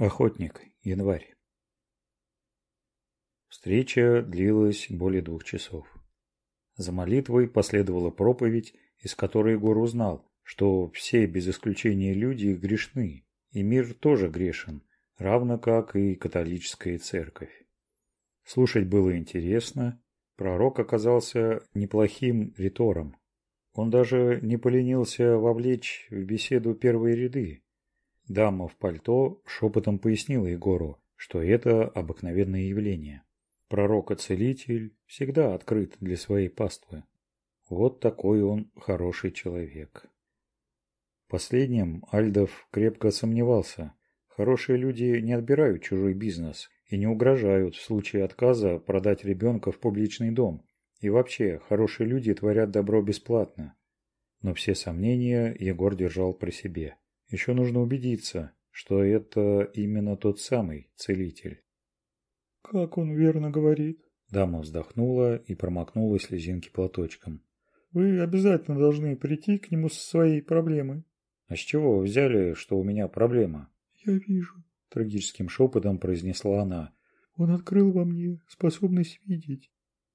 Охотник, январь. Встреча длилась более двух часов. За молитвой последовала проповедь, из которой Егор узнал, что все без исключения люди грешны, и мир тоже грешен, равно как и католическая церковь. Слушать было интересно, пророк оказался неплохим ритором. Он даже не поленился вовлечь в беседу первые ряды, Дама в пальто шепотом пояснила Егору, что это обыкновенное явление. Пророк-целитель всегда открыт для своей паствы. Вот такой он хороший человек. Последним Альдов крепко сомневался. Хорошие люди не отбирают чужой бизнес и не угрожают в случае отказа продать ребенка в публичный дом. И вообще, хорошие люди творят добро бесплатно. Но все сомнения Егор держал при себе. Еще нужно убедиться, что это именно тот самый целитель. «Как он верно говорит!» Дама вздохнула и промокнула слезинки платочком. «Вы обязательно должны прийти к нему со своей проблемой». «А с чего вы взяли, что у меня проблема?» «Я вижу», – трагическим шепотом произнесла она. «Он открыл во мне способность видеть.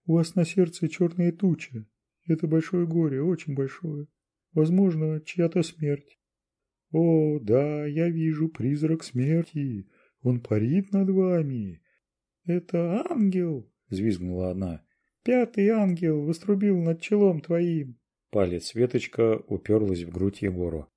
У вас на сердце черные тучи. Это большое горе, очень большое. Возможно, чья-то смерть. О, да, я вижу призрак смерти. Он парит над вами. Это ангел, взвизгнула она. Пятый ангел вострубил над челом твоим. Палец Светочка уперлась в грудь Егору.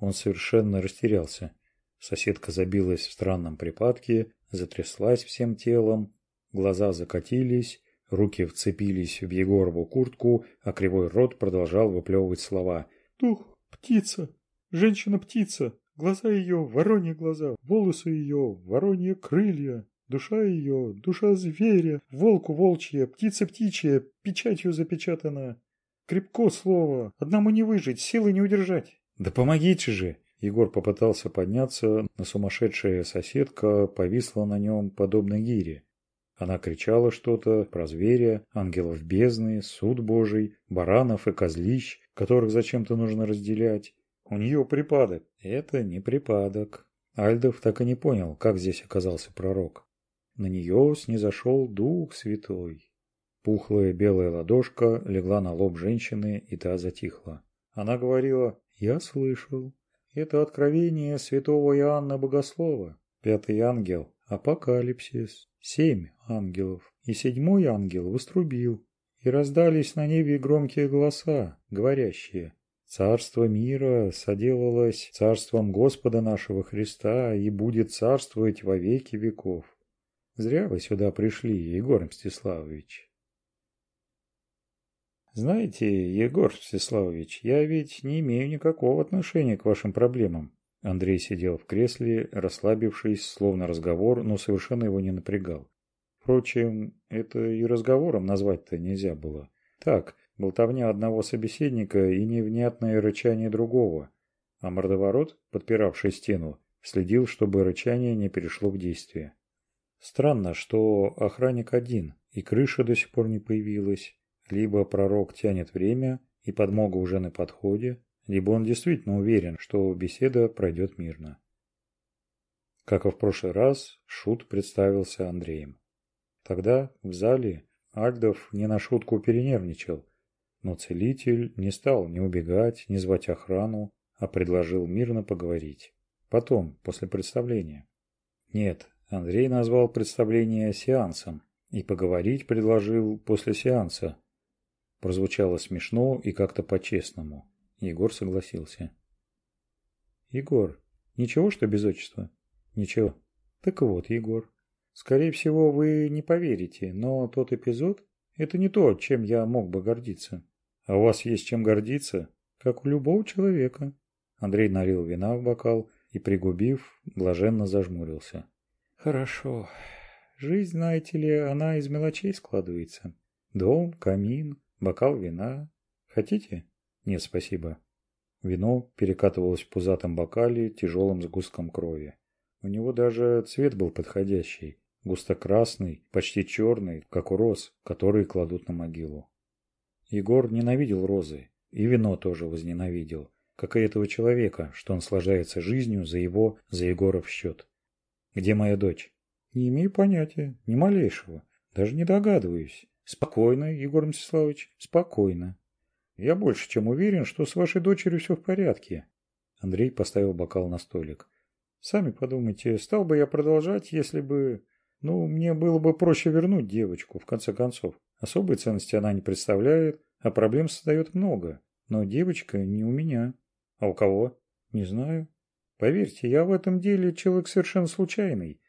Он совершенно растерялся. Соседка забилась в странном припадке, затряслась всем телом, глаза закатились, руки вцепились в Егорову куртку, а кривой рот продолжал выплевывать слова. «Дух, птица, Женщина-птица, глаза ее вороньи глаза, волосы ее вороньи крылья, душа ее, душа зверя, волку волчья, птица птичья, печатью запечатана. Крепко слово, одному не выжить, силы не удержать. Да помогите же! Егор попытался подняться, но сумасшедшая соседка повисла на нем подобно гире. Она кричала что-то про зверя, ангелов бездны, суд божий, баранов и козлищ, которых зачем-то нужно разделять. У нее припадок. Это не припадок. Альдов так и не понял, как здесь оказался пророк. На нее снизошел Дух Святой. Пухлая белая ладошка легла на лоб женщины, и та затихла. Она говорила «Я слышал. Это откровение святого Иоанна Богослова, пятый ангел, апокалипсис, семь ангелов, и седьмой ангел вострубил, и раздались на небе громкие голоса, говорящие Царство мира соделалось царством Господа нашего Христа и будет царствовать во веки веков. Зря вы сюда пришли, Егор Мстиславович. Знаете, Егор Мстиславович, я ведь не имею никакого отношения к вашим проблемам. Андрей сидел в кресле, расслабившись, словно разговор, но совершенно его не напрягал. Впрочем, это и разговором назвать-то нельзя было. Так, Болтовня одного собеседника и невнятное рычание другого, а мордоворот, подпиравший стену, следил, чтобы рычание не перешло в действие. Странно, что охранник один, и крыша до сих пор не появилась. Либо пророк тянет время, и подмога уже на подходе, либо он действительно уверен, что беседа пройдет мирно. Как и в прошлый раз, Шут представился Андреем. Тогда в зале Альдов не на шутку перенервничал – но целитель не стал ни убегать, ни звать охрану, а предложил мирно поговорить. Потом, после представления. Нет, Андрей назвал представление сеансом и поговорить предложил после сеанса. Прозвучало смешно и как-то по-честному. Егор согласился. «Егор, ничего, что без отчества?» «Ничего». «Так вот, Егор, скорее всего, вы не поверите, но тот эпизод, это не то, чем я мог бы гордиться. А у вас есть чем гордиться, как у любого человека. Андрей налил вина в бокал и, пригубив, блаженно зажмурился. Хорошо. Жизнь, знаете ли, она из мелочей складывается. Дом, камин, бокал вина. Хотите? Нет, спасибо. Вино перекатывалось в пузатом бокале тяжелым сгустком крови. У него даже цвет был подходящий, густокрасный, почти черный, как у роз, которые кладут на могилу. Егор ненавидел розы, и вино тоже возненавидел, как и этого человека, что он сложается жизнью за его, за Егоров счет. «Где моя дочь?» «Не имею понятия, ни малейшего, даже не догадываюсь». «Спокойно, Егор Мстиславович, спокойно. Я больше чем уверен, что с вашей дочерью все в порядке». Андрей поставил бокал на столик. «Сами подумайте, стал бы я продолжать, если бы...» Ну, мне было бы проще вернуть девочку, в конце концов. Особой ценности она не представляет, а проблем создает много. Но девочка не у меня. А у кого? Не знаю. Поверьте, я в этом деле человек совершенно случайный.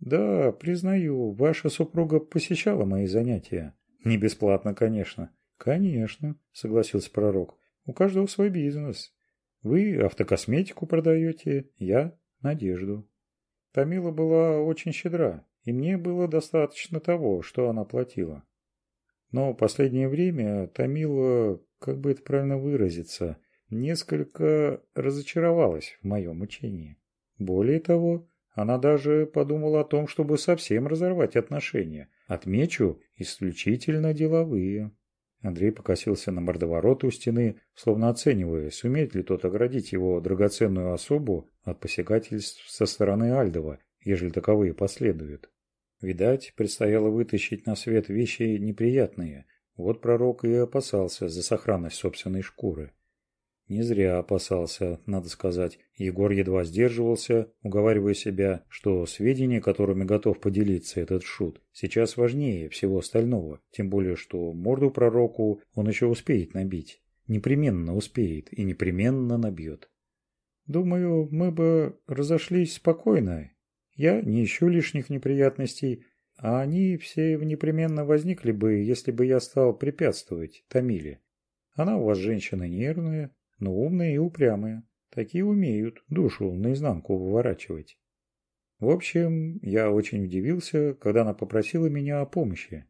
Да, признаю, ваша супруга посещала мои занятия. Не бесплатно, конечно. Конечно, согласился пророк. У каждого свой бизнес. Вы автокосметику продаете, я – надежду. Тамила была очень щедра, и мне было достаточно того, что она платила. Но в последнее время Томила, как бы это правильно выразиться, несколько разочаровалась в моем учении. Более того, она даже подумала о том, чтобы совсем разорвать отношения. Отмечу, исключительно деловые. Андрей покосился на мордоворот у стены, словно оценивая, сумеет ли тот оградить его драгоценную особу от посягательств со стороны Альдова, ежели таковые последуют. Видать, предстояло вытащить на свет вещи неприятные. Вот пророк и опасался за сохранность собственной шкуры. Не зря опасался, надо сказать. Егор едва сдерживался, уговаривая себя, что сведения, которыми готов поделиться этот шут, сейчас важнее всего остального, тем более, что морду пророку он еще успеет набить. Непременно успеет и непременно набьет. «Думаю, мы бы разошлись спокойно, я не ищу лишних неприятностей, а они все непременно возникли бы, если бы я стал препятствовать Тамиле. Она у вас женщина нервная, но умная и упрямая. Такие умеют душу наизнанку выворачивать. В общем, я очень удивился, когда она попросила меня о помощи.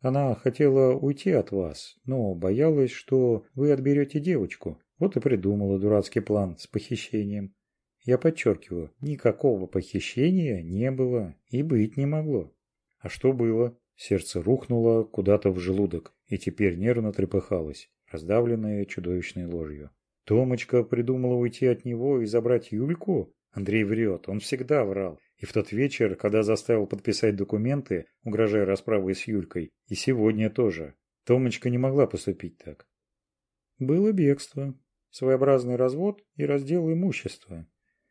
Она хотела уйти от вас, но боялась, что вы отберете девочку. Вот и придумала дурацкий план с похищением. Я подчеркиваю, никакого похищения не было и быть не могло. А что было? Сердце рухнуло куда-то в желудок и теперь нервно трепыхалось, раздавленное чудовищной ложью. Томочка придумала уйти от него и забрать Юльку? Андрей врет, он всегда врал. И в тот вечер, когда заставил подписать документы, угрожая расправой с Юлькой, и сегодня тоже. Томочка не могла поступить так. Было бегство, своеобразный развод и раздел имущества.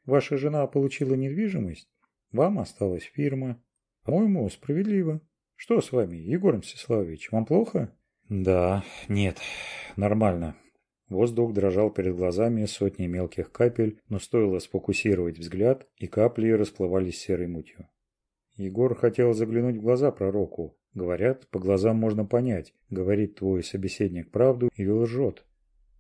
Ваша жена получила недвижимость, вам осталась фирма. По-моему, справедливо. Что с вами, Егор Мстиславович, вам плохо? Да, нет, нормально. Воздух дрожал перед глазами сотни мелких капель, но стоило сфокусировать взгляд, и капли расплывались серой мутью. Егор хотел заглянуть в глаза пророку. Говорят, по глазам можно понять, говорит твой собеседник правду или лжет.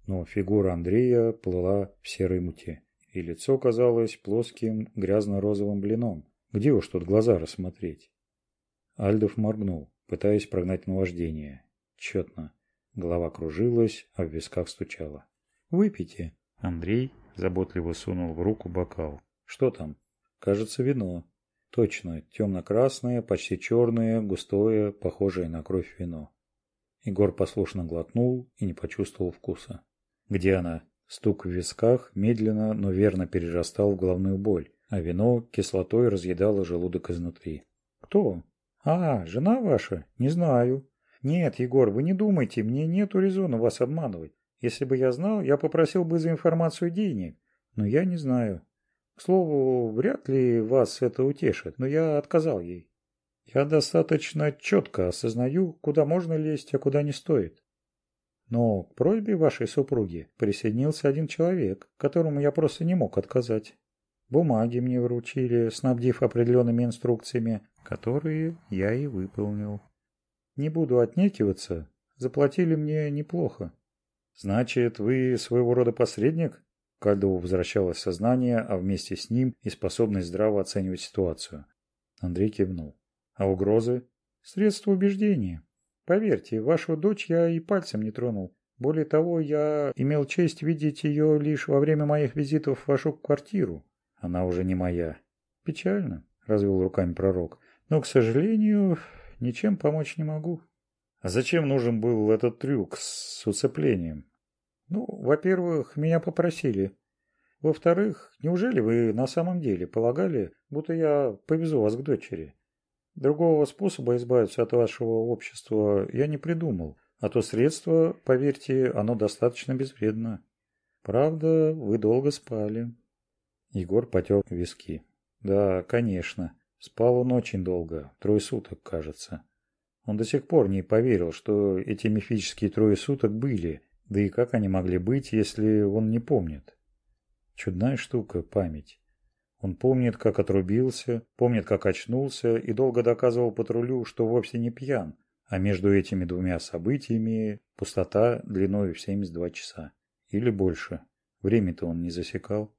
Но фигура Андрея плыла в серой муте и лицо казалось плоским грязно-розовым блином. Где уж тут глаза рассмотреть? Альдов моргнул, пытаясь прогнать наваждение. Четно. Голова кружилась, а в висках стучала. «Выпейте». Андрей заботливо сунул в руку бокал. «Что там?» «Кажется, вино». Точно, темно-красное, почти черное, густое, похожее на кровь вино. Егор послушно глотнул и не почувствовал вкуса. «Где она?» Стук в висках медленно, но верно перерастал в головную боль, а вино кислотой разъедало желудок изнутри. «Кто? А, жена ваша? Не знаю». «Нет, Егор, вы не думайте, мне нету резона вас обманывать. Если бы я знал, я попросил бы за информацию денег, но я не знаю. К слову, вряд ли вас это утешит, но я отказал ей. Я достаточно четко осознаю, куда можно лезть, а куда не стоит. Но к просьбе вашей супруги присоединился один человек, которому я просто не мог отказать. Бумаги мне вручили, снабдив определенными инструкциями, которые я и выполнил. Не буду отнекиваться, заплатили мне неплохо. Значит, вы своего рода посредник? Кальдову возвращалось сознание, а вместе с ним и способность здраво оценивать ситуацию. Андрей кивнул. А угрозы? средства убеждения. Поверьте, вашу дочь я и пальцем не тронул. Более того, я имел честь видеть ее лишь во время моих визитов в вашу квартиру. Она уже не моя. Печально, развел руками пророк. Но, к сожалению, ничем помочь не могу. А зачем нужен был этот трюк с уцеплением? Ну, во-первых, меня попросили. Во-вторых, неужели вы на самом деле полагали, будто я повезу вас к дочери? Другого способа избавиться от вашего общества я не придумал, а то средство, поверьте, оно достаточно безвредно. Правда, вы долго спали. Егор потер виски. Да, конечно. Спал он очень долго, трое суток, кажется. Он до сих пор не поверил, что эти мифические трое суток были, да и как они могли быть, если он не помнит. Чудная штука – память. Он помнит, как отрубился, помнит, как очнулся и долго доказывал патрулю, что вовсе не пьян, а между этими двумя событиями пустота длиной в 72 часа. Или больше. Время-то он не засекал.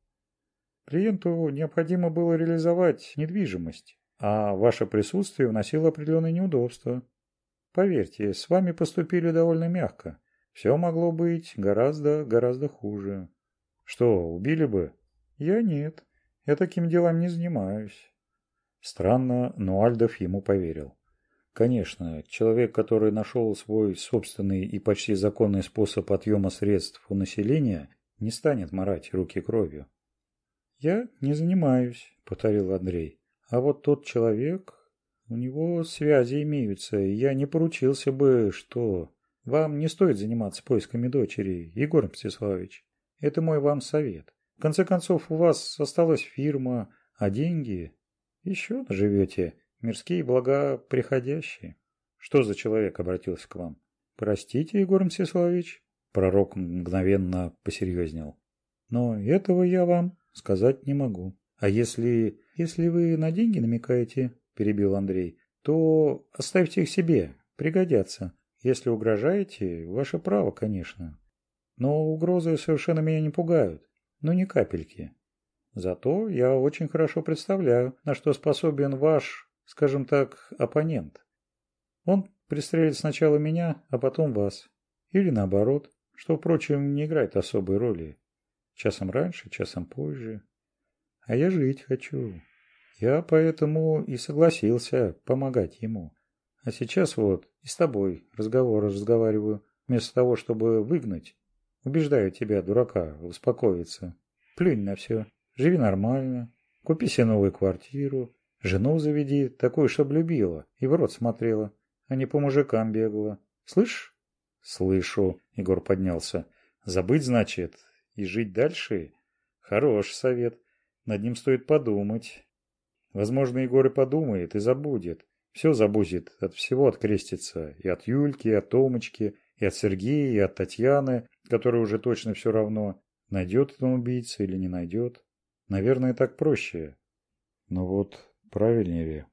Клиенту необходимо было реализовать недвижимость, а ваше присутствие вносило определенные неудобства. Поверьте, с вами поступили довольно мягко. Все могло быть гораздо, гораздо хуже. Что, убили бы? Я нет я таким делом не занимаюсь. Странно но альдов ему поверил. Конечно человек который нашел свой собственный и почти законный способ отъема средств у населения не станет морать руки кровью. Я не занимаюсь повторил андрей. А вот тот человек у него связи имеются и я не поручился бы что вам не стоит заниматься поисками дочери егор мстиславович. Это мой вам совет в конце концов, у вас осталась фирма, а деньги еще живете Мирские блага приходящие. Что за человек обратился к вам? Простите, Егор Мсеславович. Пророк мгновенно посерьезнел. Но этого я вам сказать не могу. А если... Если вы на деньги намекаете, перебил Андрей, то оставьте их себе, пригодятся. Если угрожаете, ваше право, конечно. Но угрозы совершенно меня не пугают. Ну, но не капельки. Зато я очень хорошо представляю, на что способен ваш, скажем так, оппонент. Он пристрелит сначала меня, а потом вас. Или наоборот, что, впрочем, не играет особой роли. Часом раньше, часом позже. А я жить хочу. Я поэтому и согласился помогать ему. А сейчас вот и с тобой разговор разговариваю, вместо того, чтобы выгнать Убеждаю тебя, дурака, успокоиться. Плюнь на все. Живи нормально. Купи себе новую квартиру. Жену заведи, такую, чтоб любила и в рот смотрела, а не по мужикам бегала. Слышь? Слышу. Егор поднялся. Забыть, значит, и жить дальше? Хорош совет. Над ним стоит подумать. Возможно, Егор и подумает, и забудет. Все забудет, от всего открестится. И от Юльки, и от Томочки, и от Сергея, и от Татьяны, которая уже точно все равно, найдет он убийцу или не найдет. Наверное, так проще. Но вот правильнее ли?